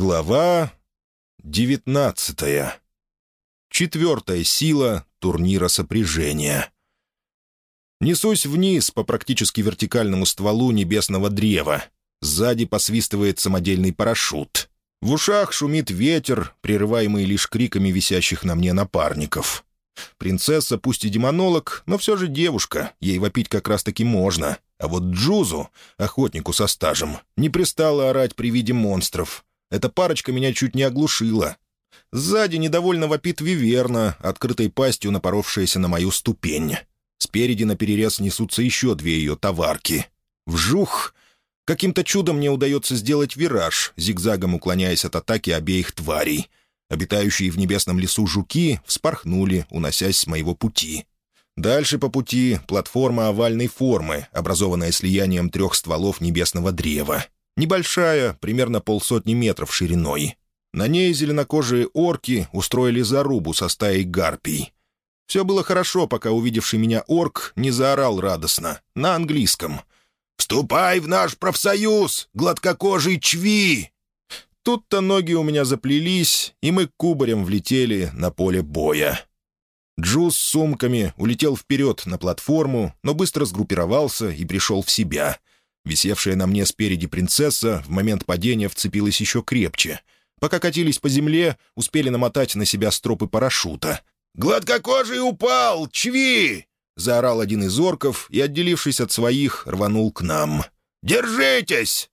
Глава девятнадцатая. Четвертая сила турнира сопряжения. Несусь вниз по практически вертикальному стволу небесного древа. Сзади посвистывает самодельный парашют. В ушах шумит ветер, прерываемый лишь криками висящих на мне напарников. Принцесса пусть и демонолог, но все же девушка, ей вопить как раз-таки можно. А вот Джузу, охотнику со стажем, не пристало орать при виде монстров, эта парочка меня чуть не оглушила. Сзади недовольно вопит Виверна, открытой пастью напоровшаяся на мою ступень. Спереди на перерез несутся еще две ее товарки. Вжух! Каким-то чудом мне удается сделать вираж, зигзагом уклоняясь от атаки обеих тварей. Обитающие в небесном лесу жуки вспорхнули, уносясь с моего пути. Дальше по пути платформа овальной формы, образованная слиянием трех стволов небесного древа. Небольшая, примерно полсотни метров шириной. На ней зеленокожие орки устроили зарубу со стаей гарпий. Все было хорошо, пока увидевший меня орк не заорал радостно, на английском. «Вступай в наш профсоюз, гладкокожий чви!» Тут-то ноги у меня заплелись, и мы кубарем влетели на поле боя. Джуз с сумками улетел вперед на платформу, но быстро сгруппировался и пришел в себя. Висевшая на мне спереди принцесса в момент падения вцепилась еще крепче. Пока катились по земле, успели намотать на себя стропы парашюта. «Гладкокожий упал! Чви!» — заорал один из орков и, отделившись от своих, рванул к нам. «Держитесь!»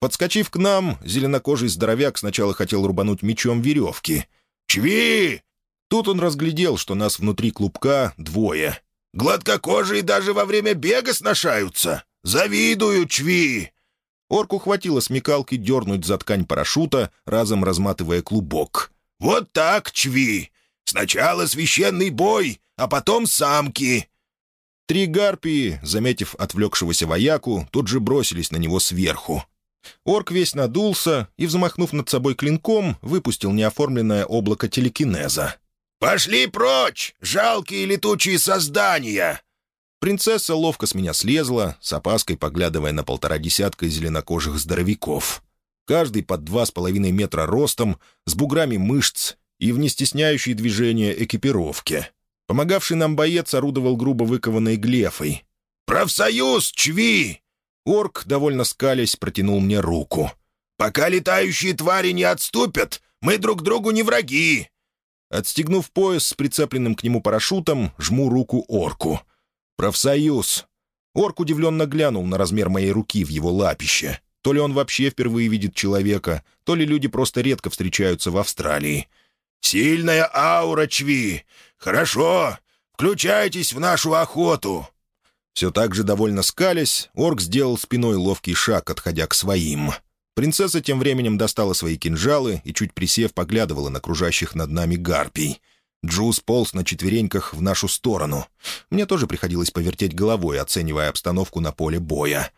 Подскочив к нам, зеленокожий здоровяк сначала хотел рубануть мечом веревки. «Чви!» Тут он разглядел, что нас внутри клубка двое. «Гладкокожие даже во время бега сношаются!» «Завидую, Чви!» Орку хватило смекалки дернуть за ткань парашюта, разом разматывая клубок. «Вот так, Чви! Сначала священный бой, а потом самки!» Три гарпии, заметив отвлекшегося вояку, тут же бросились на него сверху. Орк весь надулся и, взмахнув над собой клинком, выпустил неоформленное облако телекинеза. «Пошли прочь, жалкие летучие создания! Принцесса ловко с меня слезла, с опаской поглядывая на полтора десятка зеленокожих здоровяков. Каждый под два с половиной метра ростом, с буграми мышц и в нестесняющей движения экипировке. Помогавший нам боец орудовал грубо выкованной глефой. «Профсоюз, чви!» Орк, довольно скалясь, протянул мне руку. «Пока летающие твари не отступят, мы друг другу не враги!» Отстегнув пояс с прицепленным к нему парашютом, жму руку орку. «Профсоюз!» Орк удивленно глянул на размер моей руки в его лапище. То ли он вообще впервые видит человека, то ли люди просто редко встречаются в Австралии. «Сильная аура, Чви! Хорошо! Включайтесь в нашу охоту!» Все так же довольно скалясь, орк сделал спиной ловкий шаг, отходя к своим. Принцесса тем временем достала свои кинжалы и, чуть присев, поглядывала на кружащих над нами гарпий. Джуз полз на четвереньках в нашу сторону. Мне тоже приходилось повертеть головой, оценивая обстановку на поле боя.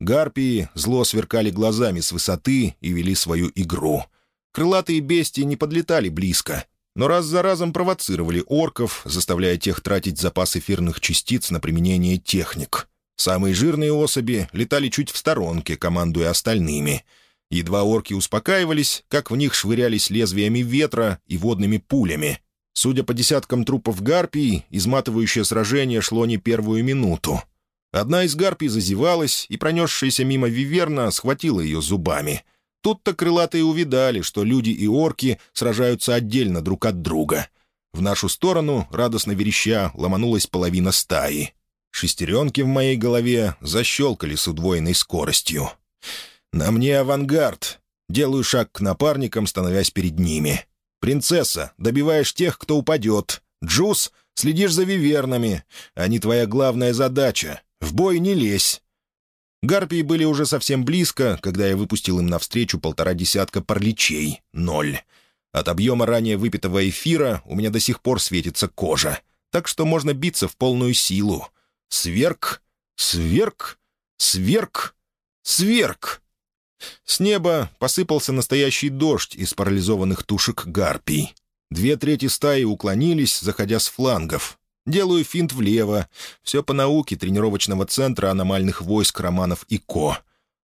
Гарпии зло сверкали глазами с высоты и вели свою игру. Крылатые бестии не подлетали близко, но раз за разом провоцировали орков, заставляя тех тратить запас эфирных частиц на применение техник. Самые жирные особи летали чуть в сторонке, командуя остальными. Едва орки успокаивались, как в них швырялись лезвиями ветра и водными пулями — Судя по десяткам трупов гарпий, изматывающее сражение шло не первую минуту. Одна из гарпий зазевалась, и пронесшаяся мимо виверна схватила ее зубами. Тут-то крылатые увидали, что люди и орки сражаются отдельно друг от друга. В нашу сторону, радостно вереща, ломанулась половина стаи. Шестеренки в моей голове защелкали с удвоенной скоростью. «На мне авангард!» Делаю шаг к напарникам, становясь перед ними. Принцесса, добиваешь тех, кто упадет. Джус, следишь за вивернами. Они твоя главная задача. В бой не лезь». Гарпии были уже совсем близко, когда я выпустил им навстречу полтора десятка парличей. Ноль. От объема ранее выпитого эфира у меня до сих пор светится кожа. Так что можно биться в полную силу. Сверк, сверк, сверк, сверк. С неба посыпался настоящий дождь из парализованных тушек гарпий. Две трети стаи уклонились, заходя с флангов. Делаю финт влево. Все по науке тренировочного центра аномальных войск Романов и Ко.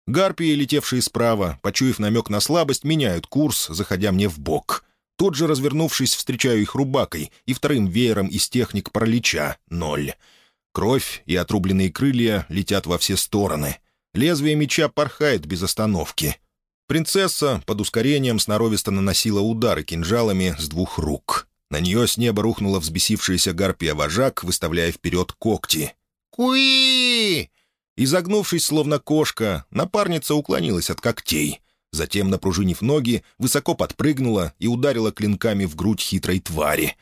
Гарпии, летевшие справа, почуяв намек на слабость, меняют курс, заходя мне в бок. Тут же, развернувшись, встречаю их рубакой и вторым веером из техник паралича — ноль. Кровь и отрубленные крылья летят во все стороны. Лезвие меча порхает без остановки. Принцесса под ускорением сноровисто наносила удары кинжалами с двух рук. На нее с неба рухнула взбесившаяся гарпия-вожак, выставляя вперед когти. «Куи!» Изогнувшись, словно кошка, напарница уклонилась от когтей. Затем, напружинив ноги, высоко подпрыгнула и ударила клинками в грудь хитрой твари.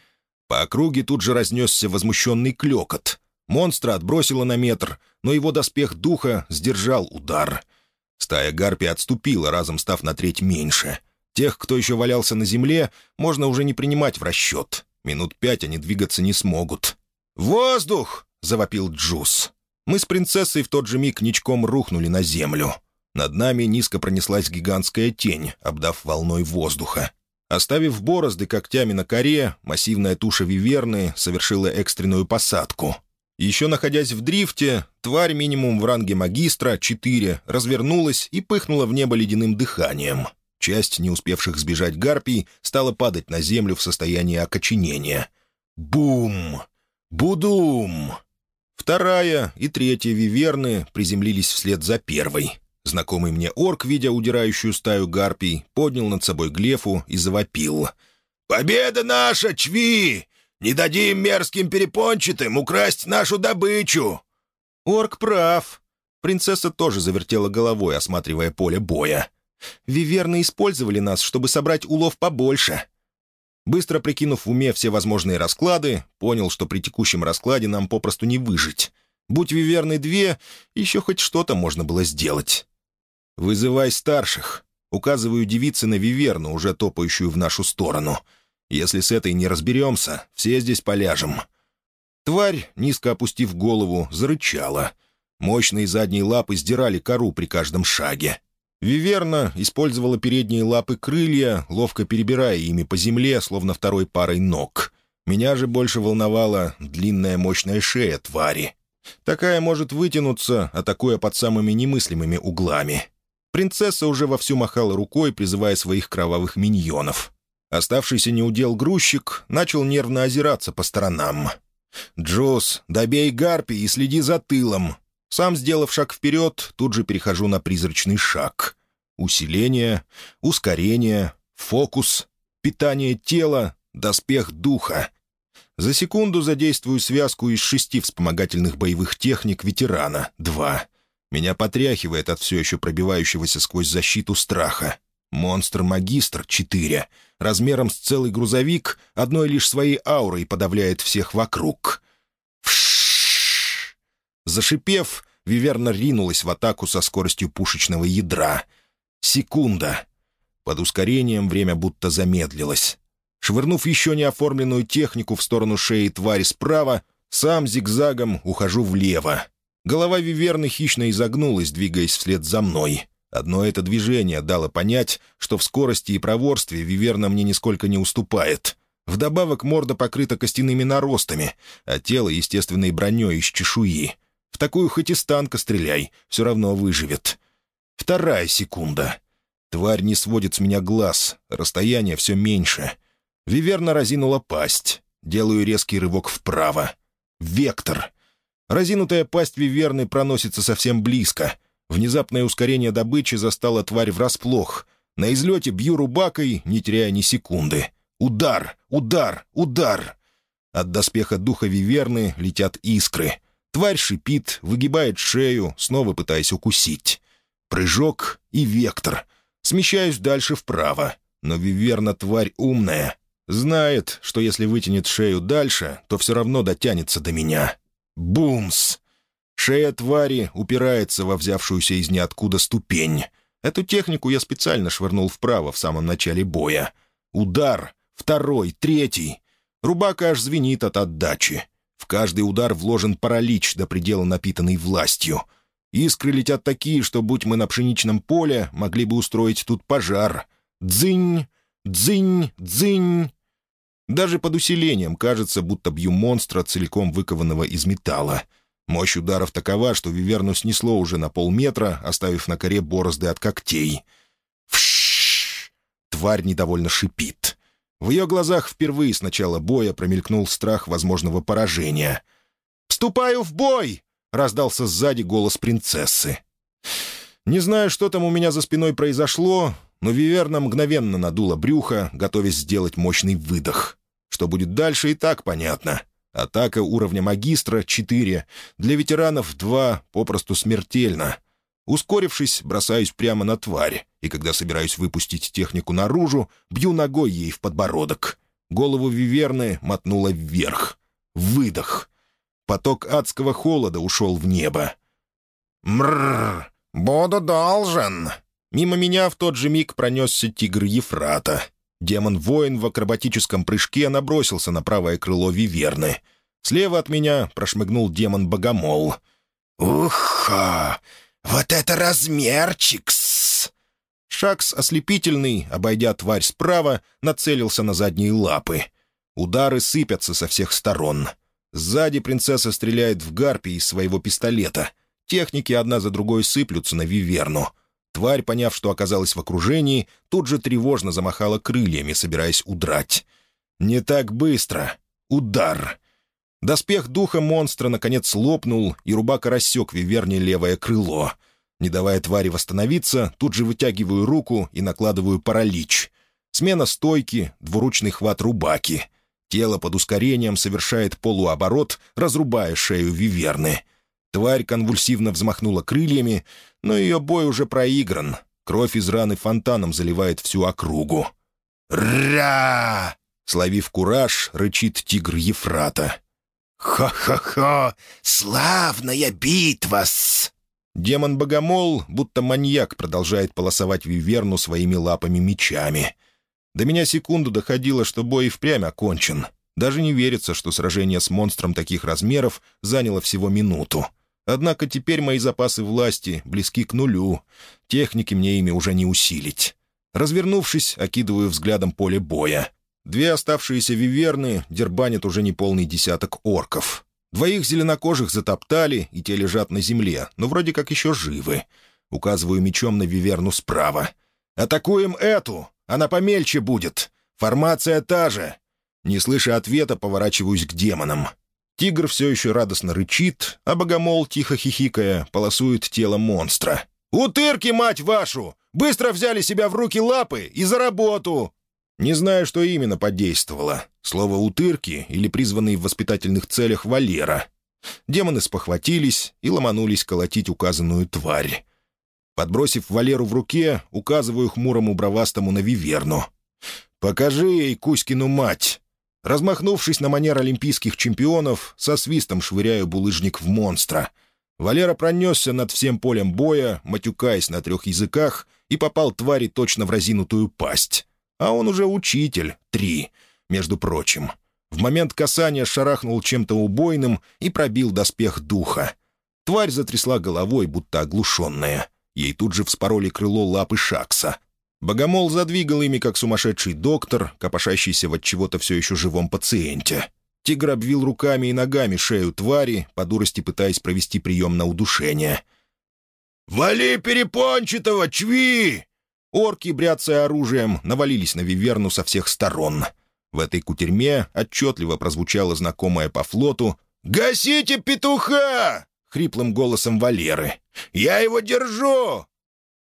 По округе тут же разнесся возмущенный клекот. Монстра отбросило на метр, но его доспех духа сдержал удар. Стая гарпий отступила, разом став на треть меньше. Тех, кто еще валялся на земле, можно уже не принимать в расчет. Минут пять они двигаться не смогут. «Воздух!» — завопил Джус. Мы с принцессой в тот же миг ничком рухнули на землю. Над нами низко пронеслась гигантская тень, обдав волной воздуха. Оставив борозды когтями на коре, массивная туша виверны совершила экстренную посадку. Еще находясь в дрифте, тварь минимум в ранге магистра, 4, развернулась и пыхнула в небо ледяным дыханием. Часть не успевших сбежать гарпий стала падать на землю в состоянии окоченения. Бум! Будум! Вторая и третья виверны приземлились вслед за первой. Знакомый мне орк, видя удирающую стаю гарпий, поднял над собой глефу и завопил. «Победа наша, Чви! Не дадим мерзким перепончатым украсть нашу добычу!» Орк прав. Принцесса тоже завертела головой, осматривая поле боя. «Виверны использовали нас, чтобы собрать улов побольше. Быстро прикинув в уме все возможные расклады, понял, что при текущем раскладе нам попросту не выжить. Будь Виверны две, еще хоть что-то можно было сделать. «Вызывай старших», — указываю девице на Виверну, уже топающую в нашу сторону. «Если с этой не разберемся, все здесь поляжем». Тварь, низко опустив голову, зарычала. Мощные задние лапы сдирали кору при каждом шаге. Виверна использовала передние лапы крылья, ловко перебирая ими по земле, словно второй парой ног. Меня же больше волновала длинная мощная шея твари. Такая может вытянуться, атакуя под самыми немыслимыми углами. Принцесса уже вовсю махала рукой, призывая своих кровавых миньонов. Оставшийся неудел грузчик начал нервно озираться по сторонам. «Джос, добей гарпи и следи за тылом. Сам, сделав шаг вперед, тут же перехожу на призрачный шаг. Усиление, ускорение, фокус, питание тела, доспех духа. За секунду задействую связку из шести вспомогательных боевых техник ветерана. Два. Меня потряхивает от все еще пробивающегося сквозь защиту страха. Монстр-магистр — четыре. Размером с целый грузовик, одной лишь своей аурой подавляет всех вокруг. Зашипев, Виверна ринулась в атаку со скоростью пушечного ядра. Секунда. Под ускорением время будто замедлилось. Швырнув еще не оформленную технику в сторону шеи твари справа, сам зигзагом ухожу влево. Голова Виверны хищно изогнулась, двигаясь вслед за мной. Одно это движение дало понять, что в скорости и проворстве Виверна мне нисколько не уступает. Вдобавок морда покрыта костяными наростами, а тело — естественной броней из чешуи. В такую хоть из танка стреляй, все равно выживет. Вторая секунда. Тварь не сводит с меня глаз, расстояние все меньше. Виверна разинула пасть. Делаю резкий рывок вправо. Вектор. Разинутая пасть Виверны проносится совсем близко. Внезапное ускорение добычи застало тварь врасплох. На излете бью рубакой, не теряя ни секунды. Удар, удар, удар. От доспеха духа Виверны летят искры. Тварь шипит, выгибает шею, снова пытаясь укусить. Прыжок и вектор. Смещаюсь дальше вправо. Но Виверна тварь умная. Знает, что если вытянет шею дальше, то все равно дотянется до меня. Бумс! Шея твари упирается во взявшуюся из ниоткуда ступень. Эту технику я специально швырнул вправо в самом начале боя. Удар, второй, третий. Рубака аж звенит от отдачи. В каждый удар вложен паралич до предела напитанный властью. Искры летят такие, что, будь мы на пшеничном поле, могли бы устроить тут пожар. Дзынь, дзынь, дзынь. Даже под усилением кажется, будто бью монстра, целиком выкованного из металла. Мощь ударов такова, что Виверну снесло уже на полметра, оставив на коре борозды от когтей. Вшшш! Тварь недовольно шипит. В ее глазах впервые с начала боя промелькнул страх возможного поражения. «Вступаю в бой!» — раздался сзади голос принцессы. Не знаю, что там у меня за спиной произошло, но Виверна мгновенно надула брюхо, готовясь сделать мощный выдох. Что будет дальше, и так понятно. Атака уровня магистра — 4, для ветеранов — 2, попросту смертельно. Ускорившись, бросаюсь прямо на тварь, и когда собираюсь выпустить технику наружу, бью ногой ей в подбородок. Голову Виверны мотнула вверх. Выдох. Поток адского холода ушел в небо. «Мрррр! Буду должен!» Мимо меня в тот же миг пронесся тигр Ефрата. Демон-воин в акробатическом прыжке набросился на правое крыло Виверны. Слева от меня прошмыгнул демон-богомол. «Уха! Вот это размерчикс!» Шакс ослепительный, обойдя тварь справа, нацелился на задние лапы. Удары сыпятся со всех сторон. Сзади принцесса стреляет в гарпи из своего пистолета. Техники одна за другой сыплются на Виверну. Тварь, поняв, что оказалась в окружении, тут же тревожно замахала крыльями, собираясь удрать. «Не так быстро. Удар!» Доспех духа монстра наконец лопнул, и рубака рассек Виверне левое крыло. Не давая твари восстановиться, тут же вытягиваю руку и накладываю паралич. Смена стойки, двуручный хват рубаки. Тело под ускорением совершает полуоборот, разрубая шею Виверны — Тварь конвульсивно взмахнула крыльями, но ее бой уже проигран. Кровь из раны фонтаном заливает всю округу. «Ра!» Словив кураж, рычит тигр Ефрата. «Хо-хо-хо! Славная битва-с!» Демон-богомол, будто маньяк, продолжает полосовать Виверну своими лапами-мечами. До меня секунду доходило, что бой и впрямь окончен. Даже не верится, что сражение с монстром таких размеров заняло всего минуту. Однако теперь мои запасы власти близки к нулю. Техники мне ими уже не усилить. Развернувшись, окидываю взглядом поле боя. Две оставшиеся виверны дербанят уже неполный десяток орков. Двоих зеленокожих затоптали, и те лежат на земле, но вроде как еще живы. Указываю мечом на виверну справа. «Атакуем эту! Она помельче будет! Формация та же!» Не слыша ответа, поворачиваюсь к демонам. Тигр все еще радостно рычит, а богомол, тихо хихикая, полосует тело монстра. «Утырки, мать вашу! Быстро взяли себя в руки лапы и за работу!» Не знаю, что именно подействовало. Слово «утырки» или призванный в воспитательных целях Валера. Демоны спохватились и ломанулись колотить указанную тварь. Подбросив Валеру в руке, указываю хмурому бровастому на Виверну. «Покажи ей Кузькину мать!» Размахнувшись на манер олимпийских чемпионов, со свистом швыряю булыжник в монстра. Валера пронесся над всем полем боя, матюкаясь на трех языках, и попал твари точно в разинутую пасть. А он уже учитель, три, между прочим. В момент касания шарахнул чем-то убойным и пробил доспех духа. Тварь затрясла головой, будто оглушенная. Ей тут же вспороли крыло лапы Шакса. Богомол задвигал ими, как сумасшедший доктор, копошащийся в от чего-то все еще живом пациенте. Тигр обвил руками и ногами шею твари, по дурости пытаясь провести прием на удушение. «Вали перепончатого, чви!» Орки, бряцая оружием, навалились на Виверну со всех сторон. В этой кутерьме отчетливо прозвучало знакомое по флоту «Гасите петуха!» — хриплым голосом Валеры. «Я его держу!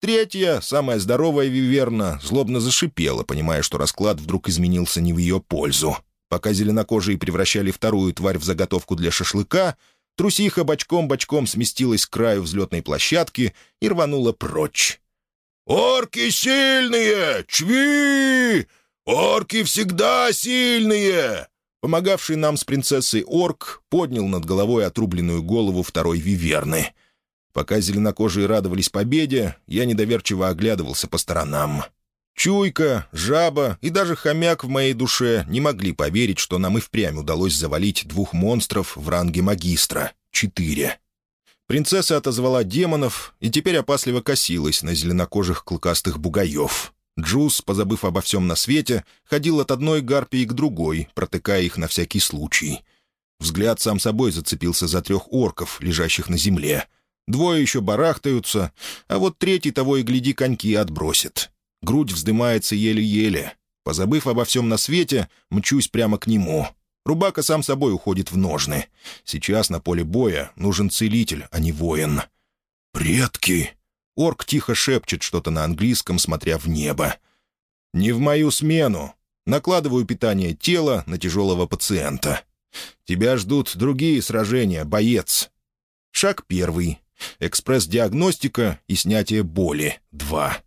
Третья, самая здоровая виверна, злобно зашипела, понимая, что расклад вдруг изменился не в ее пользу. Пока зеленокожие превращали вторую тварь в заготовку для шашлыка, трусиха бочком-бочком сместилась к краю взлетной площадки и рванула прочь. «Орки сильные! Чви! Орки всегда сильные!» Помогавший нам с принцессой орк поднял над головой отрубленную голову второй виверны — Пока зеленокожие радовались победе, я недоверчиво оглядывался по сторонам. Чуйка, жаба и даже хомяк в моей душе не могли поверить, что нам и впрямь удалось завалить двух монстров в ранге магистра. Четыре. Принцесса отозвала демонов и теперь опасливо косилась на зеленокожих клыкастых бугаев. Джуз, позабыв обо всем на свете, ходил от одной гарпии к другой, протыкая их на всякий случай — Взгляд сам собой зацепился за трех орков, лежащих на земле. Двое еще барахтаются, а вот третий того и гляди коньки отбросит. Грудь вздымается еле-еле. Позабыв обо всем на свете, мчусь прямо к нему. Рубака сам собой уходит в ножны. Сейчас на поле боя нужен целитель, а не воин. «Предки!» Орк тихо шепчет что-то на английском, смотря в небо. «Не в мою смену. Накладываю питание тела на тяжелого пациента. Тебя ждут другие сражения, боец». Шаг первый. Экспресс-диагностика и снятие боли. Два.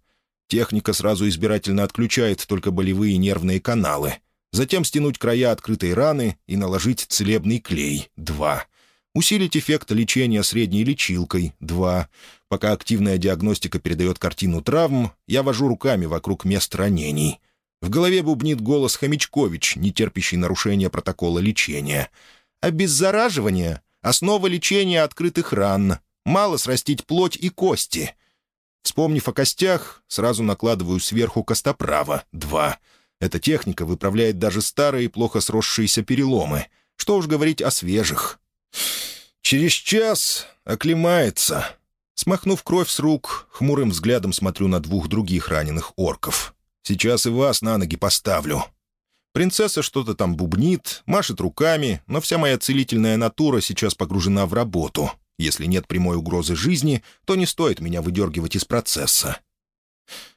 Техника сразу избирательно отключает только болевые нервные каналы. Затем стянуть края открытой раны и наложить целебный клей. Два. Усилить эффект лечения средней лечилкой. Два. Пока активная диагностика передает картину травм, я вожу руками вокруг мест ранений. В голове бубнит голос Хомячкович, не терпящий нарушения протокола лечения. «Обеззараживание — основа лечения открытых ран. Мало срастить плоть и кости. Вспомнив о костях, сразу накладываю сверху костоправа — два. Эта техника выправляет даже старые, плохо сросшиеся переломы. Что уж говорить о свежих. Через час оклемается. Смахнув кровь с рук, хмурым взглядом смотрю на двух других раненых орков. Сейчас и вас на ноги поставлю. Принцесса что-то там бубнит, машет руками, но вся моя целительная натура сейчас погружена в работу. Если нет прямой угрозы жизни, то не стоит меня выдергивать из процесса.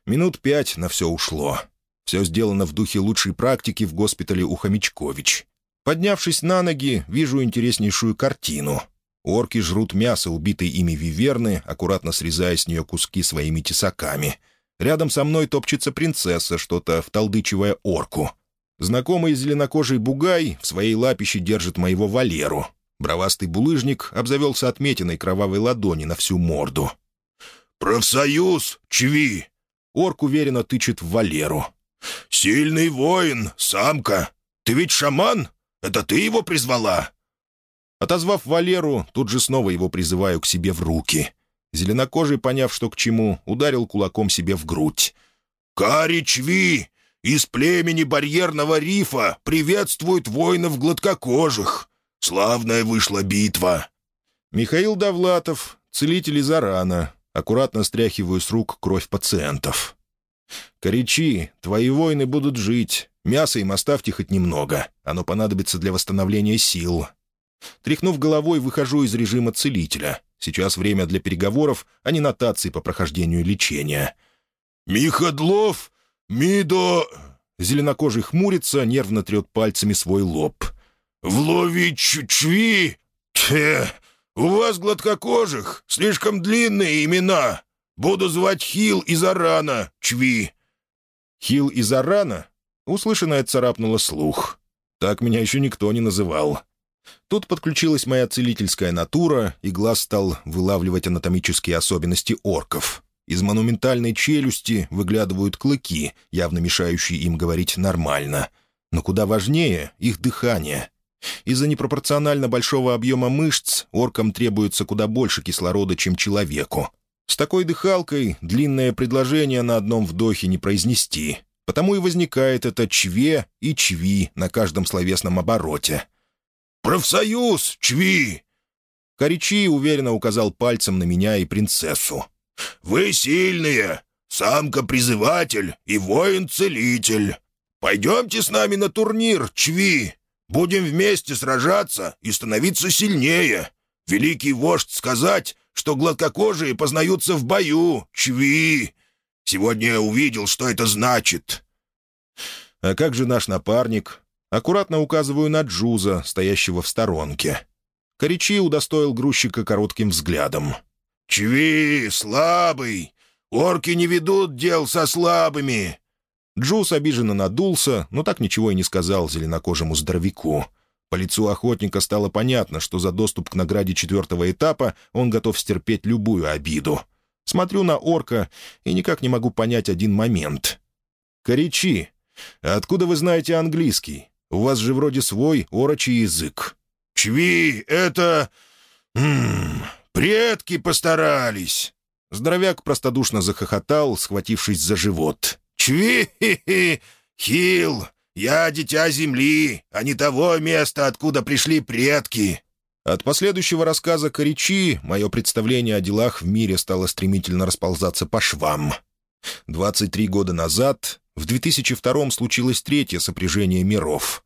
Минут пять на все ушло. Все сделано в духе лучшей практики в госпитале у Хомячкович. Поднявшись на ноги, вижу интереснейшую картину. Орки жрут мясо убитой ими виверны, аккуратно срезая с нее куски своими тесаками. Рядом со мной топчется принцесса, что-то вталдычивая орку. Знакомый зеленокожий бугай в своей лапище держит моего Валеру. Бровастый булыжник обзавелся отметиной кровавой ладони на всю морду. «Профсоюз, Чви!» Орк уверенно тычет в Валеру. «Сильный воин, самка! Ты ведь шаман? Это ты его призвала?» Отозвав Валеру, тут же снова его призываю к себе в руки. Зеленокожий, поняв, что к чему, ударил кулаком себе в грудь. «Кари Чви! Из племени барьерного рифа приветствует воинов гладкокожих! Славная вышла битва!» Михаил Довлатов, целитель из Арана. Аккуратно стряхиваю с рук кровь пациентов. «Коричи, твои воины будут жить. Мясо им оставьте хоть немного. Оно понадобится для восстановления сил». Тряхнув головой, выхожу из режима целителя. Сейчас время для переговоров, а не нотаций по прохождению лечения. «Михадлов, Мидо...» Зеленокожий хмурится, нервно трет пальцами свой лоб. «Влович-чви! Те, у вас гладкокожих, слишком длинные имена. Буду звать Хил из Арана, Чви». «Хил из Арана?» Услышанное царапнуло слух. Так меня еще никто не называл. Тут подключилась моя целительская натура, и глаз стал вылавливать анатомические особенности орков. Из монументальной челюсти выглядывают клыки, явно мешающие им говорить нормально. Но куда важнее — их дыхание. Из-за непропорционально большого объема мышц оркам требуется куда больше кислорода, чем человеку. С такой дыхалкой длинное предложение на одном вдохе не произнести. Потому и возникает это «чве» и «чви» на каждом словесном обороте. «Профсоюз, чви!» Коричи уверенно указал пальцем на меня и принцессу. «Вы сильные, самка-призыватель и воин-целитель. Пойдемте с нами на турнир, чви!» Будем вместе сражаться и становиться сильнее. Великий вождь сказать, что гладкокожие познаются в бою, чви. Сегодня я увидел, что это значит». «А как же наш напарник?» Аккуратно указываю на Джуза, стоящего в сторонке. Коричи удостоил грузчика коротким взглядом. «Чви, слабый! Орки не ведут дел со слабыми. Джуз обиженно надулся, но так ничего и не сказал зеленокожему здоровяку. По лицу охотника стало понятно, что за доступ к награде четвертого этапа он готов стерпеть любую обиду. Смотрю на орка и никак не могу понять один момент. «Коричи, откуда вы знаете английский? У вас же вроде свой орочий язык». «Чви, это... М -м, предки постарались». Здоровяк простодушно захохотал, схватившись за живот. Чви-хи-хи! Хил! Я дитя земли, а не того места, откуда пришли предки». От последующего рассказа Коричи мое представление о делах в мире стало стремительно расползаться по швам. 23 года назад, в 2002 случилось третье сопряжение миров.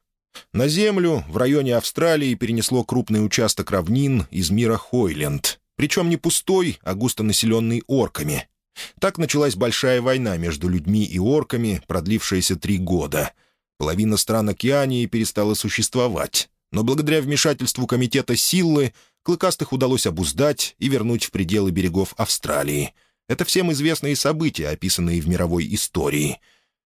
На Землю в районе Австралии перенесло крупный участок равнин из мира Хойленд, причем не пустой, а густонаселенный орками. Так началась большая война между людьми и орками, продлившаяся три года. Половина стран Океании перестала существовать, но благодаря вмешательству комитета Силлы клыкастых удалось обуздать и вернуть в пределы берегов Австралии. Это всем известные события, описанные в мировой истории.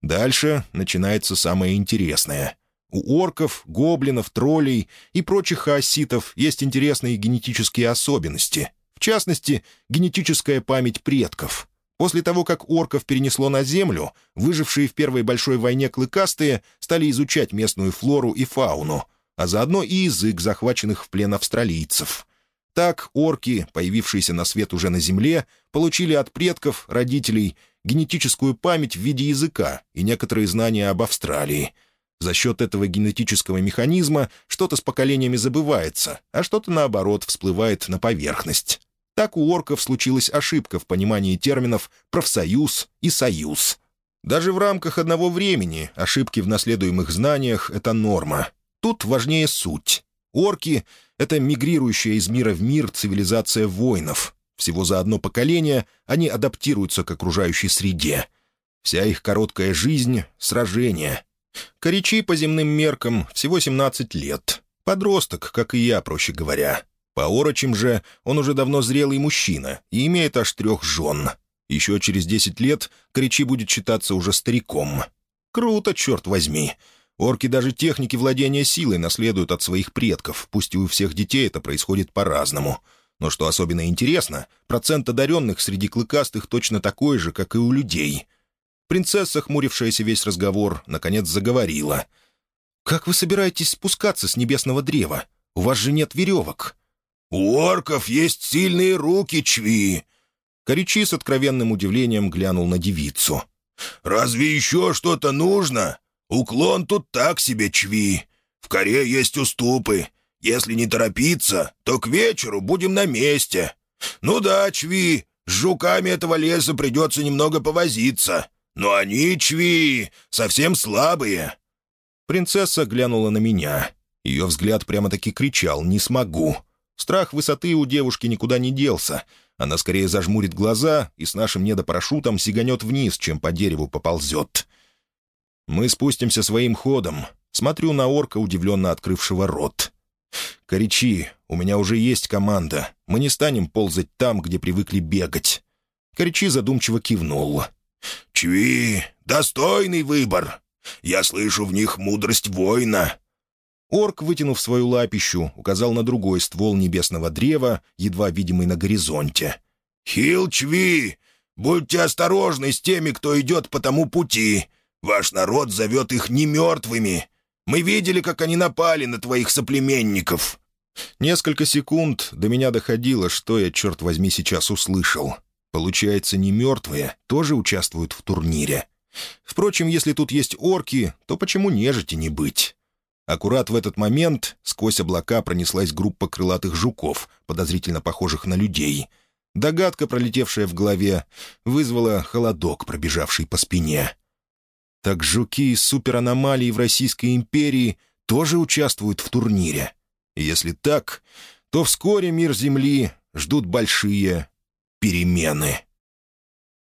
Дальше начинается самое интересное — у орков, гоблинов, троллей и прочих хаоситов есть интересные генетические особенности. В частности, генетическая память предков. После того, как орков перенесло на Землю, выжившие в Первой большой войне клыкастые стали изучать местную флору и фауну, а заодно и язык захваченных в плен австралийцев. Так орки, появившиеся на свет уже на Земле, получили от предков, родителей, генетическую память в виде языка и некоторые знания об Австралии — за счет этого генетического механизма что-то с поколениями забывается, а что-то, наоборот, всплывает на поверхность. Так у орков случилась ошибка в понимании терминов «профсоюз» и «союз». Даже в рамках одного времени ошибки в наследуемых знаниях — это норма. Тут важнее суть. Орки — это мигрирующая из мира в мир цивилизация воинов. Всего за одно поколение они адаптируются к окружающей среде. Вся их короткая жизнь — сражение, Коричи по земным меркам всего 17 лет. Подросток, как и я, проще говоря. По орочим же он уже давно зрелый мужчина и имеет аж трех жен. Еще через 10 лет Коричи будет считаться уже стариком. Круто, черт возьми. Орки даже техники владения силой наследуют от своих предков, пусть и у всех детей это происходит по-разному. Но что особенно интересно, процент одаренных среди клыкастых точно такой же, как и у людей. Принцесса, хмурившаяся весь разговор, наконец заговорила. «Как вы собираетесь спускаться с небесного древа? У вас же нет веревок». «У орков есть сильные руки, Чви!» Коричи с откровенным удивлением глянул на девицу. «Разве еще что-то нужно? Уклон тут так себе, Чви. В коре есть уступы. Если не торопиться, то к вечеру будем на месте. Ну да, Чви, с жуками этого леса придется немного повозиться. «Но они, Чви, совсем слабые». Принцесса глянула на меня. Ее взгляд прямо-таки кричал «Не смогу». Страх высоты у девушки никуда не делся. Она скорее зажмурит глаза и с нашим недопарашютом сиганет вниз, чем по дереву поползет. Мы спустимся своим ходом. Смотрю на орка, удивленно открывшего рот. «Коричи, у меня уже есть команда. Мы не станем ползать там, где привыкли бегать». Коричи задумчиво кивнул. «Чви, достойный выбор. Я слышу в них мудрость воина». Орк, вытянув свою лапищу, указал на другой ствол небесного древа, едва видимый на горизонте. «Хил, Чви, будьте осторожны с теми, кто идет по тому пути. Ваш народ зовет их немертвыми. Мы видели, как они напали на твоих соплеменников». Несколько секунд до меня доходило, что я, черт возьми, сейчас услышал. Получается, не мертвые тоже участвуют в турнире. Впрочем, если тут есть орки, то почему нежити не быть? Аккурат в этот момент сквозь облака пронеслась группа крылатых жуков, подозрительно похожих на людей. Догадка, пролетевшая в голове, вызвала холодок, пробежавший по спине. Так жуки из супераномалий в Российской империи тоже участвуют в турнире. Если так, то вскоре мир Земли ждут большие перемены.